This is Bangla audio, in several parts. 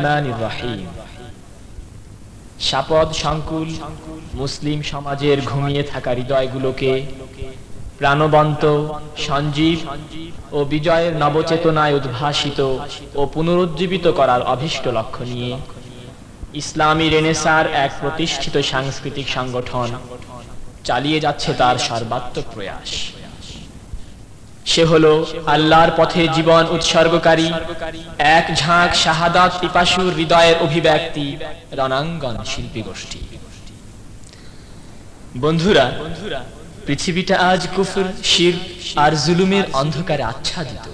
রহমান রহিম সাপদ সংকুল মুসলিম সমাজের ঘুমিয়ে থাকা হৃদয়গুলোকে প্রাণবন্ত, সঞ্জীব ও বিজয়ের নবচেতনায় উদ্ভাসিত ও পুনরুজ্জীবিত করার অভিষ্ট লক্ষ্য নিয়ে ইসলামী রেনেসার এক প্রতিষ্ঠিত সাংস্কৃতিক সংগঠন চালিয়ে যাচ্ছে তার সর্বাত্মক প্রয়াস। সে হলো আল্লাহর পথে জীবন উৎসর্গকারী, এক ঝাঁক শাহাদাত পিপাসুর হৃদয়ের অভিব্যক্তি, রণাঙ্গন শিল্পী গোষ্ঠী। বন্ধুরা, পৃথিবীটা আজ কুফর শির আর জুলুমের অন্ধকারে আচ্ছাদিত।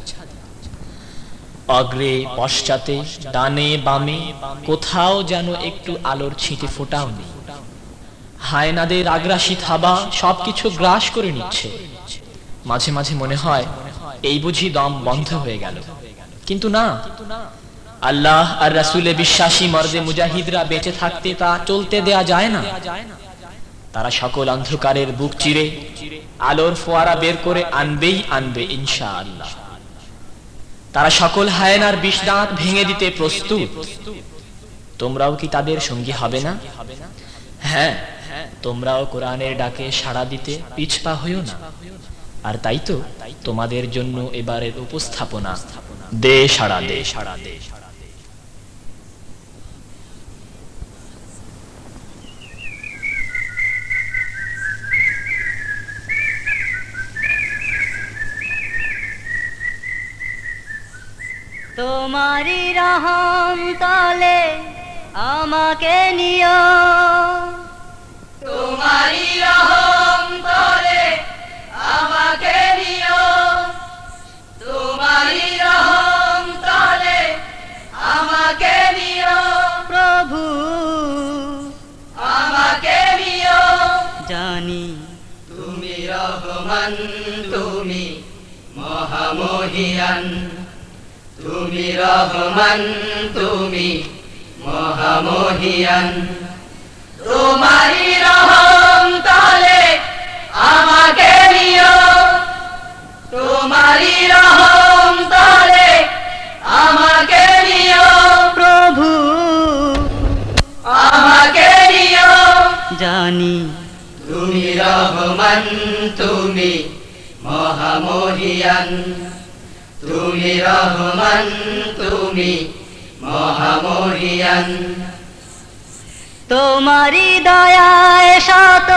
অগ্রে, পশ্চাতে, ডানে, বামে, কোথাও যেন একটু আলোর ছিটে ফোটাও নেই। হায়নাদের আগ্রাসী থাবা সবকিছু গ্রাস করে নিচ্ছে। মাঝে মাঝে মনে হয়, এই বুঝি দম বন্ধ হয়ে গেল। কিন্তু না। আল্লাহ আর রাসুলে বিশ্বাসী মর্দে মুজাহিদরা বেঁচে থাকতে তা চলতে দেয়া যায় না। তারা সকল অন্ধকারের বুক চিরে, আলোর ফোয়ারা বের করে আনবেই আনবে ইনশা আল্লাহ তারা সকল হায়নার বিষ দাঁত ভেঙে দিতে প্রস্তুত। তোমরাও কি তাদের সঙ্গী হবে না? হ্যাঁ তোমরাও কোরআনের ডাকে সাড়া দিতে পিছপা হইও না। আর তাই তো তোমাদের জন্য এবারের উপস্থাপনা দে সাড়া দে। সাড়া দে তোমারি রহম তলে আমাকে নিও জানি। তুমি রহমান তুমি মহামহিয়ান। তুমি রহমান তুমি মহামহিয়ান। তোমারি রহম তলে আমাকে নিও। তোমারি রহম তলে আমাকে নিও। প্রভু আমাকে নিও। জানি। তুমি রহমান তুমি, মহামহিয়ান। তুমি রহমান তুমি, মহামহিয়ান। তোমারি দয়ায় শত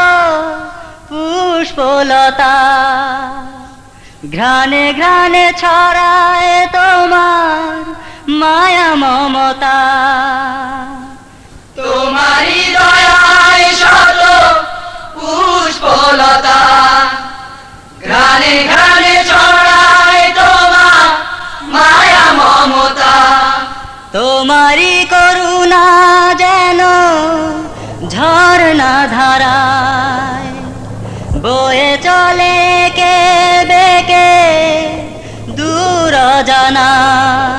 পুষ্পলতা, ঘ্রাণে ঘ্রাণে ছড়ায় তোমার মায়া মমতা। তোমারি শত পুষ্পলতা ঘ্রাণে ঘ্রাণে ছড়ায় তোমার মায়া, মমতা। তোমারি করুণা যেন ঝর্ণা ধারায় বয়ে চলে কে বেকে দূর জানায়।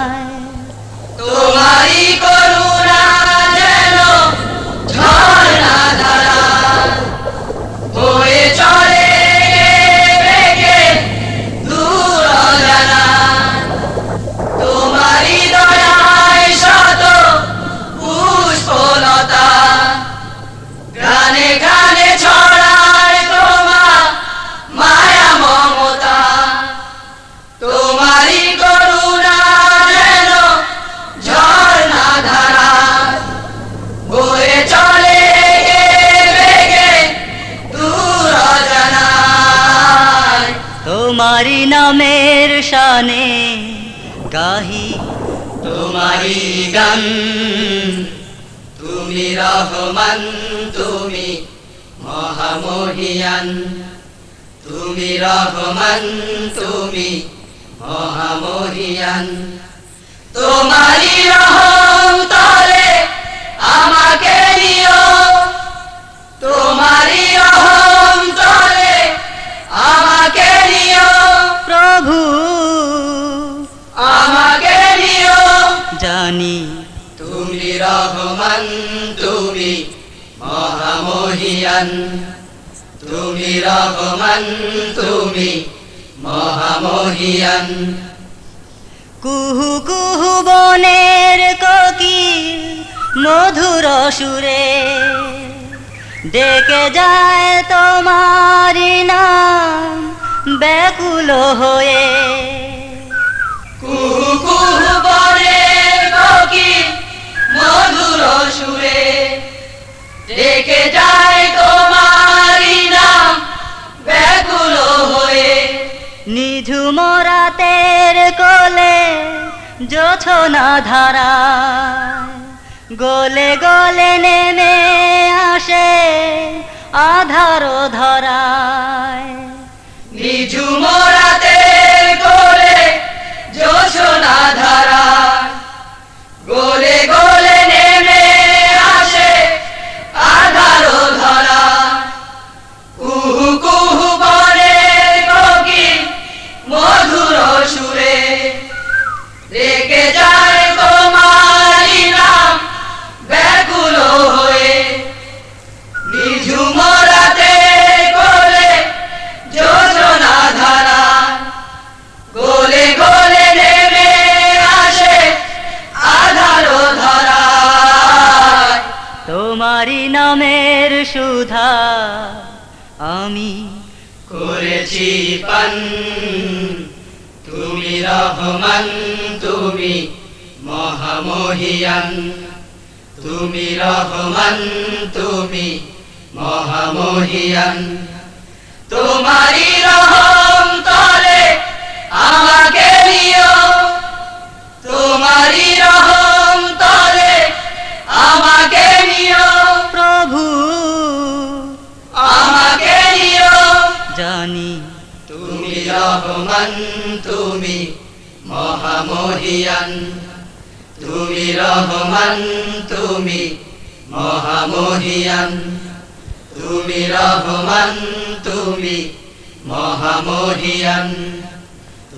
তোমারি নামের শানে গাহি। তোমারি গান, তুমি রহমান, তুমি মহামহিয়ান। তুমি রহমান, তুমি মহামহিয়ান। তোমারি রহম তলে আমাকে নিও তোমারি রহম মহামহিয়ান তুমি রহমান তুমি মহামহিয়ান। কুহু কুহু বনের কোকিল মধুর সুরে। ডেকে যায় তোমার নাম ব্যাকুল হয়ে। কুহু কুহু বনে কোকিল মধুর সুরে। ডেকে যায় জোছনা ধারা গোলে গোলে নেমে আসে আধার ধরায়। নিঝুম রাতের কোলে ধারা নামের সুধা আমি করেছি পান। তুমি রহমান, তুমি মহামহিয়ান। তুমি রহমান, তুমি মহামহিয়ান। তোমারি রহম তুমি রহমান, তুমি মহামহিয়ান। তুমি রহমান, তুমি মহামহিয়ান। তুমি রহমান, তুমি মহামহিয়ান।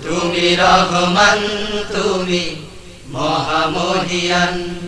তুমি রহমান, তুমি মহামহিয়ান।